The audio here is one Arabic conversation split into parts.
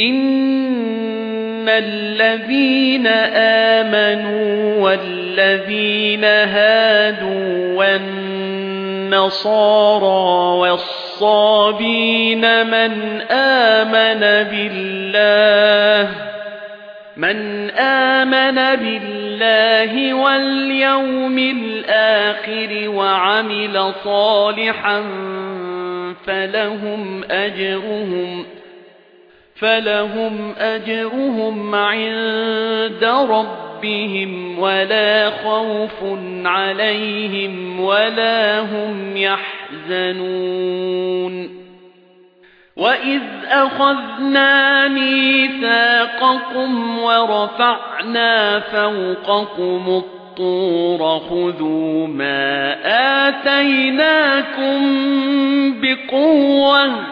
إِنَّ الَّذِينَ آمَنُوا وَالَّذِينَ هَادُوا وَالنَّصَارَى وَالصَّابِينَ مَنْ آمَنَ بِاللَّهِ مَنْ آمَنَ بِاللَّهِ وَالْيَوْمِ الْآخِرِ وَعَمِلَ صَالِحًا فَلَهُمْ أَجْرُهُمْ فَلَهُمْ أَجْرُهُمْ عِندَ رَبِّهِمْ وَلَا خَوْفٌ عَلَيْهِمْ وَلَا هُمْ يَحْزَنُونَ. وَإِذْ أَخَذْنَا مِيثَاقَكُمْ وَرَفَعْنَا فَوْقَكُمُ الطُّورَ خُذُوا مَا آتَيْنَاكُمْ بِقُوَّةٍ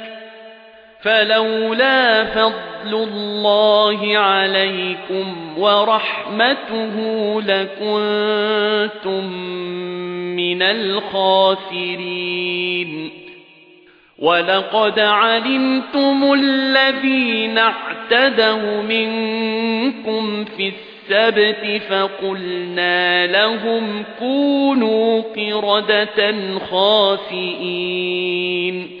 فَلَوْلَا فَضْلُ اللَّهِ عَلَيْكُمْ وَرَحْمَتُهُ لَكُنْتُمْ مِنَ الْخَاسِرِينَ. وَلَقَدْ عَلِمْتُمُ الَّذِينَ اعْتَدَوْا مِنكُمْ فِي السَّبْتِ فَقُلْنَا لَهُمْ كُونُوا قِرَدَةً خَاسِئِينَ.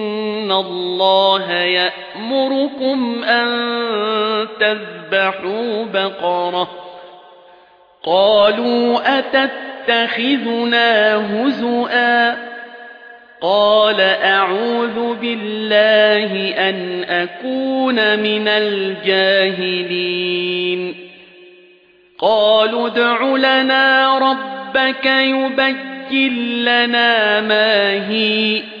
إِنَّ اللَّهَ يَأْمُرُكُمْ أَن تَذْبَحُوا بَقَرَةً قَالُوا أَتَتَّخِذُنَا هُزُوًا قَالَ أَعُوذُ بِاللَّهِ أَنْ أَكُونَ مِنَ الْجَاهِلِينَ قَالُوا ادْعُ لَنَا رَبَّكَ يُبَيِّن لَّنَا مَا هِيَ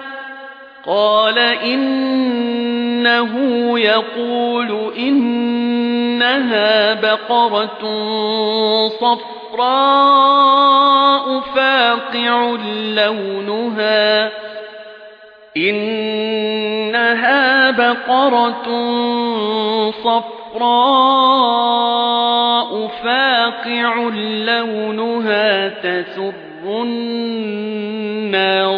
قَالَ إِنَّهُ يَقُولُ إِنَّهَا بَقَرَةٌ صَفْرَاءُ فَاقِعٌ لَّوْنُهَا إِنَّهَا بَقَرَةٌ صَفْرَاءُ فَاقِعٌ لَّوْنُهَا تَسُرُّ النَّاظِرِينَ